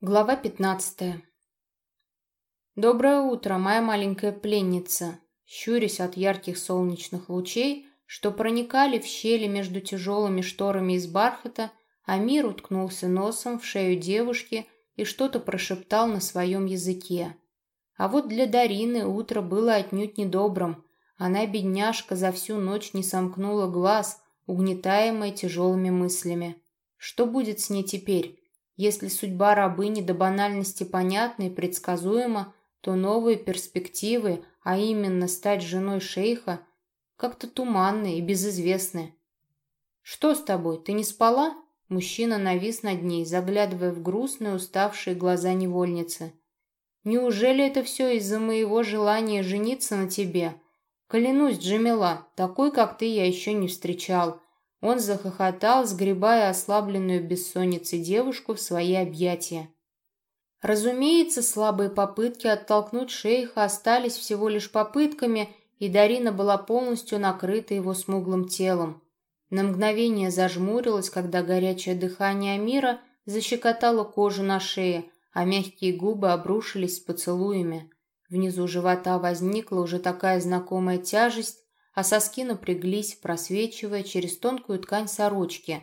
Глава 15. Доброе утро, моя маленькая пленница. Щурясь от ярких солнечных лучей, что проникали в щели между тяжелыми шторами из бархата, Амир уткнулся носом в шею девушки и что-то прошептал на своем языке. А вот для Дарины утро было отнюдь недобрым. Она, бедняжка, за всю ночь не сомкнула глаз, угнетаемая тяжелыми мыслями. Что будет с ней теперь? Если судьба рабыни до банальности понятна и предсказуема, то новые перспективы, а именно стать женой шейха, как-то туманны и безызвестны. «Что с тобой, ты не спала?» Мужчина навис над ней, заглядывая в грустные, уставшие глаза невольницы. «Неужели это все из-за моего желания жениться на тебе? Клянусь, Джамила, такой, как ты, я еще не встречал. Он захохотал, сгребая ослабленную бессонницей девушку в свои объятия. Разумеется, слабые попытки оттолкнуть шейха остались всего лишь попытками, и Дарина была полностью накрыта его смуглым телом. На мгновение зажмурилась, когда горячее дыхание Амира защекотало кожу на шее, а мягкие губы обрушились с поцелуями. Внизу живота возникла уже такая знакомая тяжесть, а соски напряглись, просвечивая через тонкую ткань сорочки.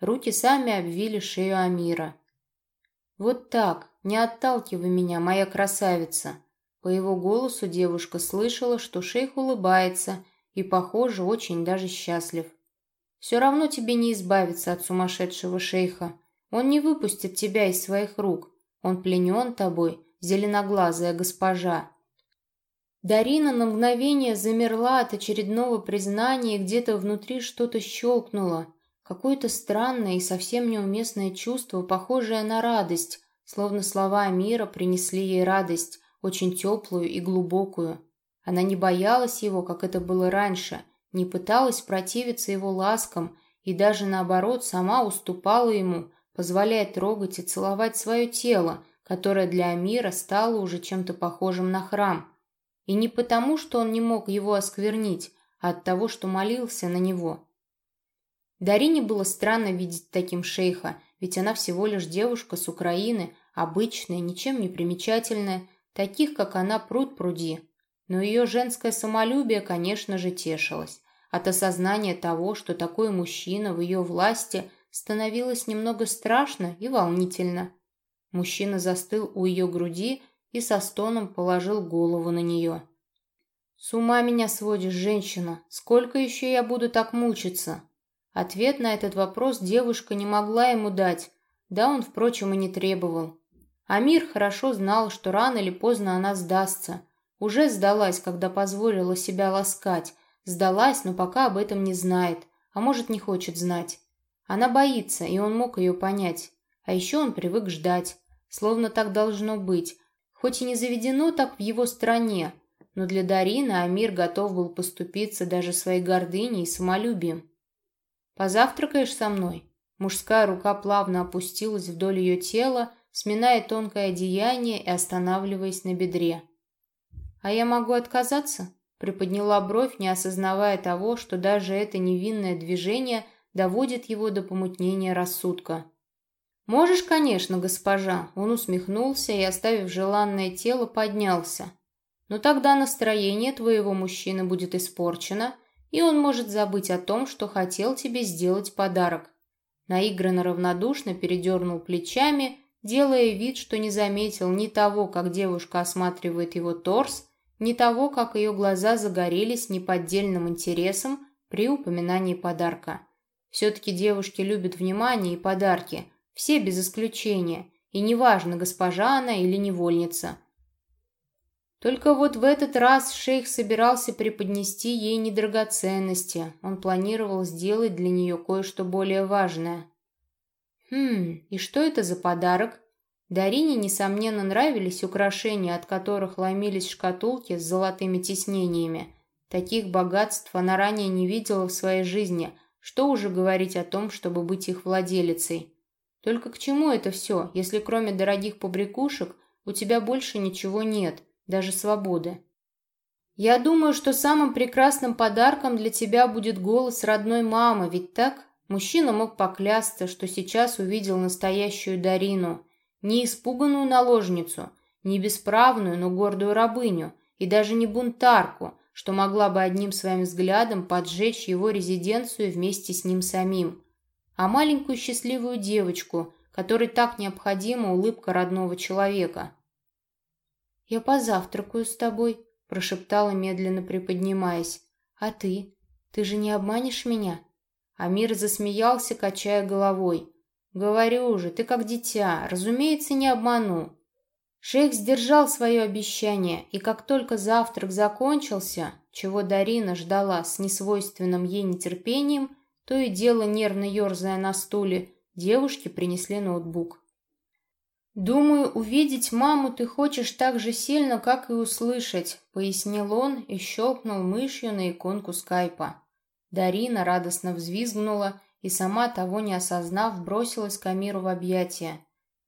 Руки сами обвили шею Амира. «Вот так, не отталкивай меня, моя красавица!» По его голосу девушка слышала, что шейх улыбается и, похоже, очень даже счастлив. «Все равно тебе не избавиться от сумасшедшего шейха. Он не выпустит тебя из своих рук. Он пленен тобой, зеленоглазая госпожа, Дарина на мгновение замерла от очередного признания, где-то внутри что-то щелкнуло. Какое-то странное и совсем неуместное чувство, похожее на радость, словно слова мира принесли ей радость, очень теплую и глубокую. Она не боялась его, как это было раньше, не пыталась противиться его ласкам и даже наоборот сама уступала ему, позволяя трогать и целовать свое тело, которое для Амира стало уже чем-то похожим на храм – и не потому, что он не мог его осквернить, а от того, что молился на него. Дарине было странно видеть таким шейха, ведь она всего лишь девушка с Украины, обычная, ничем не примечательная, таких, как она, пруд пруди. Но ее женское самолюбие, конечно же, тешилось. От осознания того, что такой мужчина в ее власти, становилось немного страшно и волнительно. Мужчина застыл у ее груди, и со стоном положил голову на нее. «С ума меня сводишь, женщина! Сколько еще я буду так мучиться?» Ответ на этот вопрос девушка не могла ему дать, да он, впрочем, и не требовал. Амир хорошо знал, что рано или поздно она сдастся. Уже сдалась, когда позволила себя ласкать. Сдалась, но пока об этом не знает, а может, не хочет знать. Она боится, и он мог ее понять. А еще он привык ждать, словно так должно быть, Хоть и не заведено так в его стране, но для Дарины Амир готов был поступиться даже своей гордыней и самолюбием. «Позавтракаешь со мной?» Мужская рука плавно опустилась вдоль ее тела, сминая тонкое одеяние и останавливаясь на бедре. «А я могу отказаться?» Приподняла бровь, не осознавая того, что даже это невинное движение доводит его до помутнения рассудка. «Можешь, конечно, госпожа», — он усмехнулся и, оставив желанное тело, поднялся. «Но тогда настроение твоего мужчины будет испорчено, и он может забыть о том, что хотел тебе сделать подарок». Наигранно равнодушно передернул плечами, делая вид, что не заметил ни того, как девушка осматривает его торс, ни того, как ее глаза загорелись неподдельным интересом при упоминании подарка. Все-таки девушки любят внимание и подарки, все без исключения, и неважно, госпожа она или невольница. Только вот в этот раз шейх собирался преподнести ей не драгоценности, он планировал сделать для нее кое-что более важное. Хм, и что это за подарок? Дарине, несомненно, нравились украшения, от которых ломились шкатулки с золотыми тиснениями. Таких богатств она ранее не видела в своей жизни, что уже говорить о том, чтобы быть их владелицей. Только к чему это все, если кроме дорогих побрякушек у тебя больше ничего нет, даже свободы? Я думаю, что самым прекрасным подарком для тебя будет голос родной мамы, ведь так? Мужчина мог поклясться, что сейчас увидел настоящую Дарину. Не испуганную наложницу, не бесправную, но гордую рабыню, и даже не бунтарку, что могла бы одним своим взглядом поджечь его резиденцию вместе с ним самим, а маленькую счастливую девочку, которой так необходима улыбка родного человека. «Я позавтракаю с тобой», – прошептала, медленно приподнимаясь. «А ты? Ты же не обманешь меня?» Амир засмеялся, качая головой. «Говорю же, ты как дитя, разумеется, не обману. Шейх сдержал свое обещание, и как только завтрак закончился, чего Дарина ждала с несвойственным ей нетерпением, то и дело нервно ерзая на стуле, девушке принесли ноутбук. «Думаю, увидеть маму ты хочешь так же сильно, как и услышать», пояснил он и щелкнул мышью на иконку скайпа. Дарина радостно взвизгнула и, сама того не осознав, бросилась к Амиру в объятия.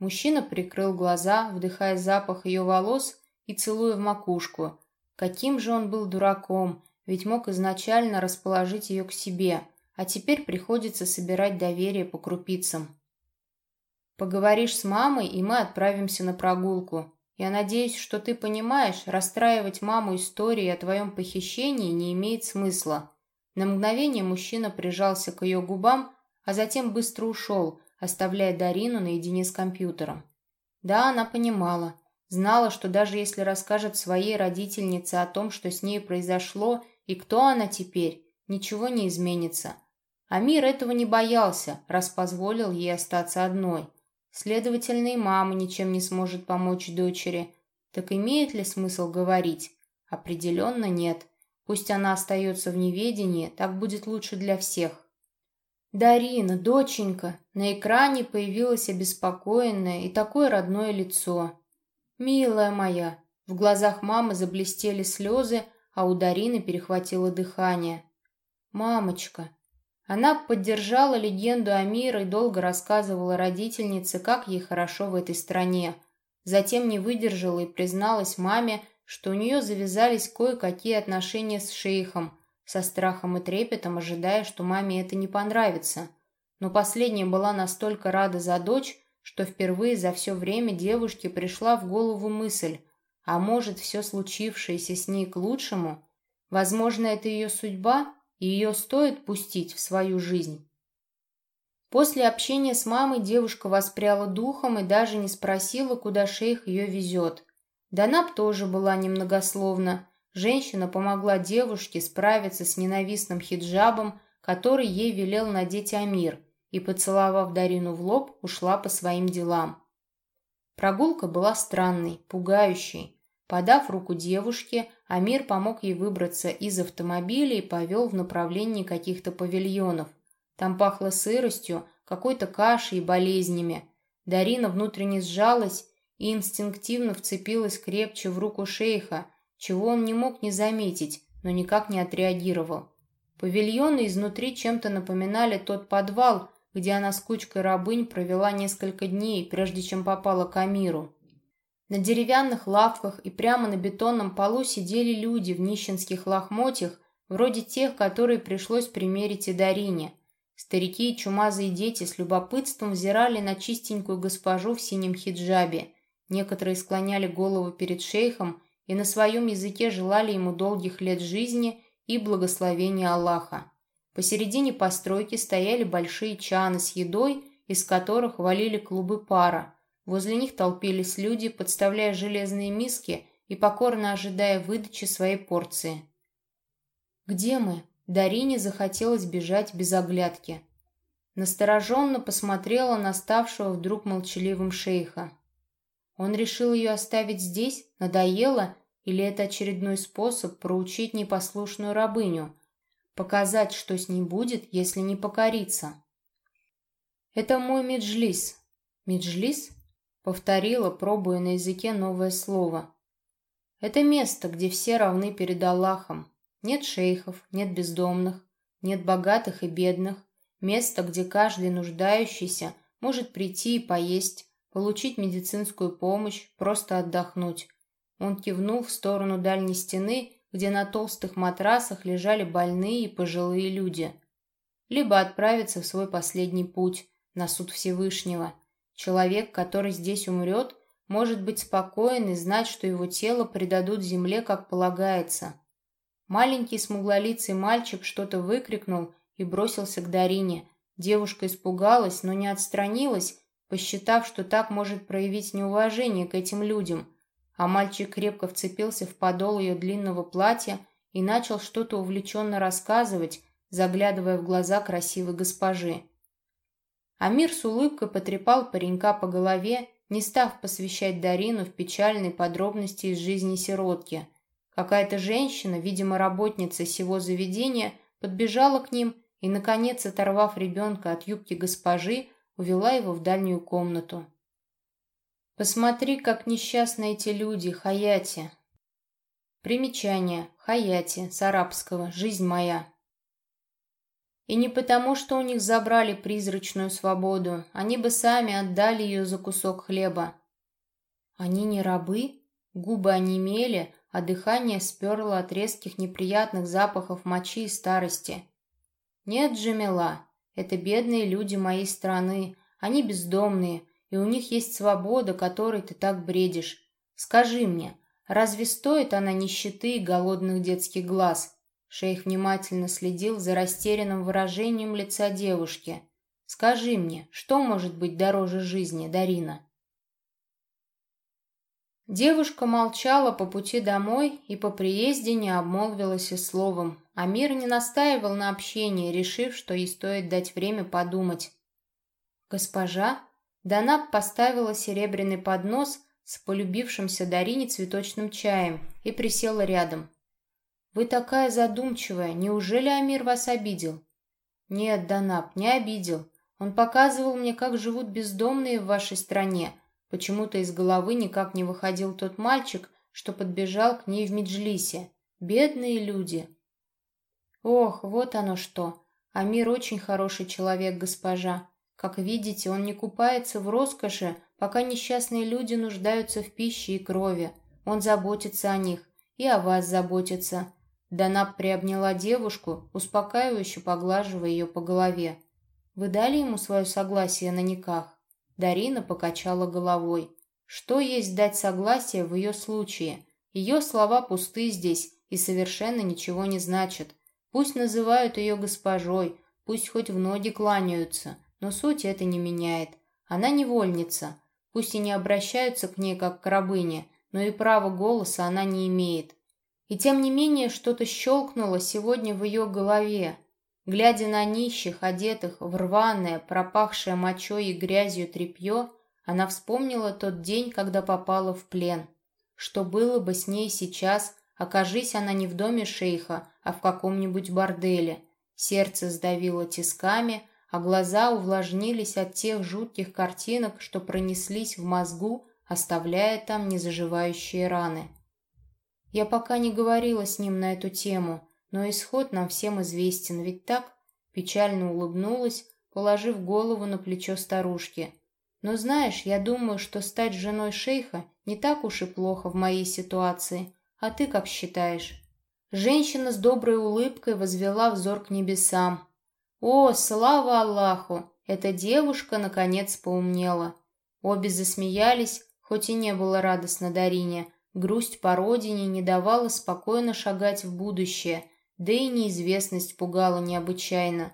Мужчина прикрыл глаза, вдыхая запах ее волос и целуя в макушку. Каким же он был дураком, ведь мог изначально расположить ее к себе, а теперь приходится собирать доверие по крупицам. Поговоришь с мамой, и мы отправимся на прогулку. Я надеюсь, что ты понимаешь, расстраивать маму историей о твоем похищении не имеет смысла. На мгновение мужчина прижался к ее губам, а затем быстро ушел, оставляя Дарину наедине с компьютером. Да, она понимала. Знала, что даже если расскажет своей родительнице о том, что с ней произошло и кто она теперь, ничего не изменится. А мир этого не боялся, раз позволил ей остаться одной. Следовательно, и мама ничем не сможет помочь дочери. Так имеет ли смысл говорить? Определенно нет. Пусть она остается в неведении, так будет лучше для всех. «Дарина, доченька!» На экране появилось обеспокоенное и такое родное лицо. «Милая моя!» В глазах мамы заблестели слезы, а у Дарины перехватило дыхание. «Мамочка!» Она поддержала легенду Амира и долго рассказывала родительнице, как ей хорошо в этой стране. Затем не выдержала и призналась маме, что у нее завязались кое-какие отношения с шейхом – со страхом и трепетом ожидая, что маме это не понравится. Но последняя была настолько рада за дочь, что впервые за все время девушке пришла в голову мысль, а может, все случившееся с ней к лучшему? Возможно, это ее судьба, ее стоит пустить в свою жизнь. После общения с мамой девушка воспряла духом и даже не спросила, куда шейх ее везет. Данаб тоже была немногословна, Женщина помогла девушке справиться с ненавистным хиджабом, который ей велел надеть Амир, и, поцеловав Дарину в лоб, ушла по своим делам. Прогулка была странной, пугающей. Подав руку девушке, Амир помог ей выбраться из автомобиля и повел в направлении каких-то павильонов. Там пахло сыростью, какой-то кашей и болезнями. Дарина внутренне сжалась и инстинктивно вцепилась крепче в руку шейха, чего он не мог не заметить, но никак не отреагировал. Павильоны изнутри чем-то напоминали тот подвал, где она с кучкой рабынь провела несколько дней, прежде чем попала к Амиру. На деревянных лавках и прямо на бетонном полу сидели люди в нищенских лохмотьях, вроде тех, которые пришлось примерить и Дарине. Старики и чумазые дети с любопытством взирали на чистенькую госпожу в синем хиджабе. Некоторые склоняли голову перед шейхом и на своем языке желали ему долгих лет жизни и благословения Аллаха. Посередине постройки стояли большие чаны с едой, из которых валили клубы пара. Возле них толпились люди, подставляя железные миски и покорно ожидая выдачи своей порции. «Где мы?» Дарине захотелось бежать без оглядки. Настороженно посмотрела на ставшего вдруг молчаливым шейха. Он решил ее оставить здесь? Надоело? Или это очередной способ проучить непослушную рабыню? Показать, что с ней будет, если не покориться? «Это мой меджлис». «Меджлис?» Повторила, пробуя на языке новое слово. «Это место, где все равны перед Аллахом. Нет шейхов, нет бездомных, нет богатых и бедных. Место, где каждый нуждающийся может прийти и поесть, получить медицинскую помощь, просто отдохнуть. Он кивнул в сторону дальней стены, где на толстых матрасах лежали больные и пожилые люди. Либо отправиться в свой последний путь, на суд Всевышнего. Человек, который здесь умрет, может быть спокоен и знать, что его тело предадут земле, как полагается. Маленький смуглолицый мальчик что-то выкрикнул и бросился к Дарине. Девушка испугалась, но не отстранилась, посчитав, что так может проявить неуважение к этим людям. А мальчик крепко вцепился в подол ее длинного платья и начал что-то увлеченно рассказывать, заглядывая в глаза красивой госпожи. Амир с улыбкой потрепал паренька по голове, не став посвящать Дарину в печальные подробности из жизни сиротки. Какая-то женщина, видимо, работница сего заведения, подбежала к ним и, наконец, оторвав ребенка от юбки госпожи, увела его в дальнюю комнату. «Посмотри, как несчастны эти люди, Хаяти!» Примечание. Хаяти, с арабского «Жизнь моя». И не потому, что у них забрали призрачную свободу, они бы сами отдали ее за кусок хлеба. Они не рабы? Губы онемели, а дыхание сперло от резких неприятных запахов мочи и старости. Нет, Джамила, это бедные люди моей страны, они бездомные, и у них есть свобода, которой ты так бредишь. Скажи мне, разве стоит она нищеты и голодных детских глаз? Шейх внимательно следил за растерянным выражением лица девушки. «Скажи мне, что может быть дороже жизни, Дарина?» Девушка молчала по пути домой и по приезде не обмолвилась и словом. Амир не настаивал на общении, решив, что ей стоит дать время подумать. «Госпожа?» Данаб поставила серебряный поднос с полюбившимся Дарине цветочным чаем и присела рядом. «Вы такая задумчивая. Неужели Амир вас обидел?» «Нет, Данаб, не обидел. Он показывал мне, как живут бездомные в вашей стране. Почему-то из головы никак не выходил тот мальчик, что подбежал к ней в Меджлисе. Бедные люди!» «Ох, вот оно что! Амир очень хороший человек, госпожа. Как видите, он не купается в роскоши, пока несчастные люди нуждаются в пище и крови. Он заботится о них и о вас заботится. Данаб приобняла девушку, успокаивающе поглаживая ее по голове. «Вы дали ему свое согласие на никах?» Дарина покачала головой. «Что есть дать согласие в ее случае? Ее слова пусты здесь и совершенно ничего не значат. Пусть называют ее госпожой, пусть хоть в ноги кланяются, но суть это не меняет. Она невольница. Пусть и не обращаются к ней как к рабыне, но и права голоса она не имеет. И тем не менее что-то щелкнуло сегодня в ее голове. Глядя на нищих, одетых в рваное, пропахшее мочой и грязью тряпье, она вспомнила тот день, когда попала в плен. Что было бы с ней сейчас, окажись она не в доме шейха, а в каком-нибудь борделе. Сердце сдавило тисками, а глаза увлажнились от тех жутких картинок, что пронеслись в мозгу, оставляя там незаживающие раны. Я пока не говорила с ним на эту тему, но исход нам всем известен, ведь так?» Печально улыбнулась, положив голову на плечо старушки. «Но знаешь, я думаю, что стать женой шейха не так уж и плохо в моей ситуации. А ты как считаешь?» Женщина с доброй улыбкой возвела взор к небесам. «О, слава Аллаху! Эта девушка, наконец, поумнела!» Обе засмеялись, хоть и не было радостно Дарине, Грусть по родине не давала спокойно шагать в будущее, да и неизвестность пугала необычайно.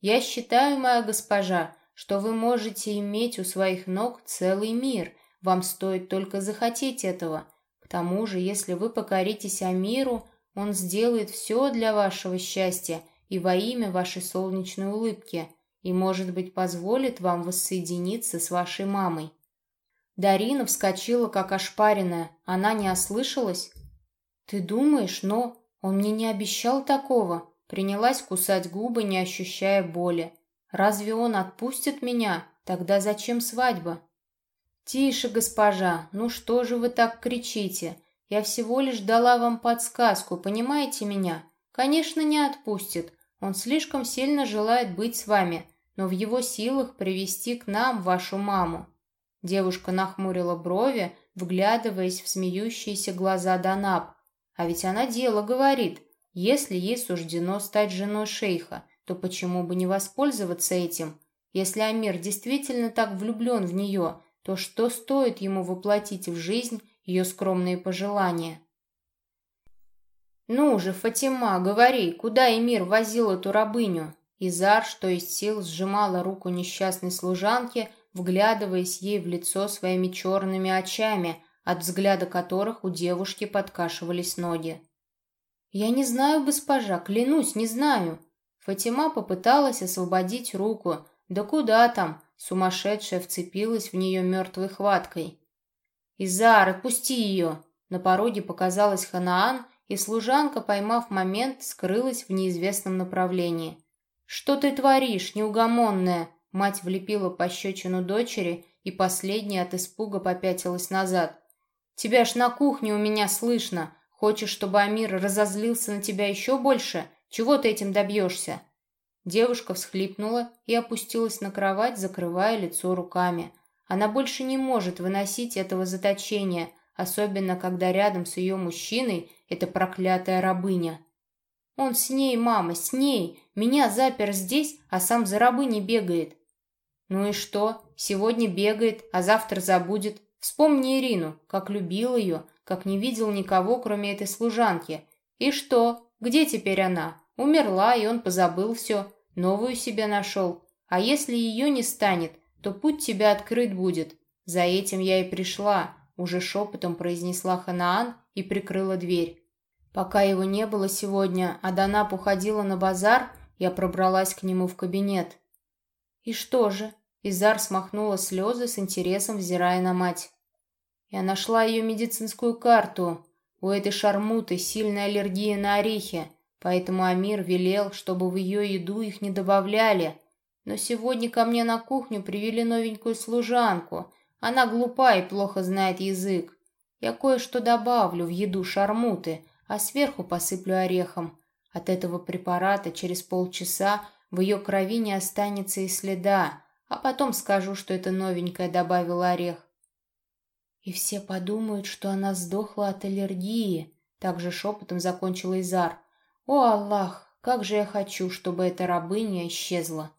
«Я считаю, моя госпожа, что вы можете иметь у своих ног целый мир, вам стоит только захотеть этого. К тому же, если вы покоритесь Амиру, он сделает все для вашего счастья и во имя вашей солнечной улыбки, и, может быть, позволит вам воссоединиться с вашей мамой». Дарина вскочила, как ошпаренная. Она не ослышалась? «Ты думаешь, но... Он мне не обещал такого». Принялась кусать губы, не ощущая боли. «Разве он отпустит меня? Тогда зачем свадьба?» «Тише, госпожа, ну что же вы так кричите? Я всего лишь дала вам подсказку, понимаете меня? Конечно, не отпустит. Он слишком сильно желает быть с вами, но в его силах привести к нам вашу маму. Девушка нахмурила брови, вглядываясь в смеющиеся глаза Данаб. А ведь она дело говорит. Если ей суждено стать женой шейха, то почему бы не воспользоваться этим? Если Амир действительно так влюблен в нее, то что стоит ему воплотить в жизнь ее скромные пожелания? «Ну же, Фатима, говори, куда Эмир возил эту рабыню?» Изар, что из сил, сжимала руку несчастной служанки, вглядываясь ей в лицо своими черными очами, от взгляда которых у девушки подкашивались ноги. «Я не знаю, госпожа, клянусь, не знаю». Фатима попыталась освободить руку. Да куда там? Сумасшедшая вцепилась в нее мертвой хваткой. «Изар, отпусти ее!» На пороге показалась Ханаан, и служанка, поймав момент, скрылась в неизвестном направлении. «Что ты творишь, неугомонная?» Мать влепила пощечину дочери, и последняя от испуга попятилась назад. «Тебя ж на кухне у меня слышно. Хочешь, чтобы Амир разозлился на тебя еще больше? Чего ты этим добьешься?» Девушка всхлипнула и опустилась на кровать, закрывая лицо руками. Она больше не может выносить этого заточения, особенно когда рядом с ее мужчиной эта проклятая рабыня. «Он с ней, мама, с ней! Меня запер здесь, а сам за рабыней бегает!» «Ну и что? Сегодня бегает, а завтра забудет. Вспомни Ирину, как любил ее, как не видел никого, кроме этой служанки. И что? Где теперь она? Умерла, и он позабыл все, новую себе нашел. А если ее не станет, то путь тебя открыт будет. За этим я и пришла, уже шепотом произнесла Ханаан и прикрыла дверь. Пока его не было сегодня, а Данап уходила на базар, я пробралась к нему в кабинет. И что же? Изар смахнула слезы с интересом, взирая на мать. Я нашла ее медицинскую карту. У этой шармуты сильная аллергия на орехи, поэтому Амир велел, чтобы в ее еду их не добавляли. Но сегодня ко мне на кухню привели новенькую служанку. Она глупа и плохо знает язык. Я кое-что добавлю в еду шармуты, а сверху посыплю орехом. От этого препарата через полчаса в ее крови не останется и следа, а потом скажу, что это новенькая добавила орех. И все подумают, что она сдохла от аллергии. Также шепотом закончила Изар. О, Аллах, как же я хочу, чтобы эта рабыня исчезла.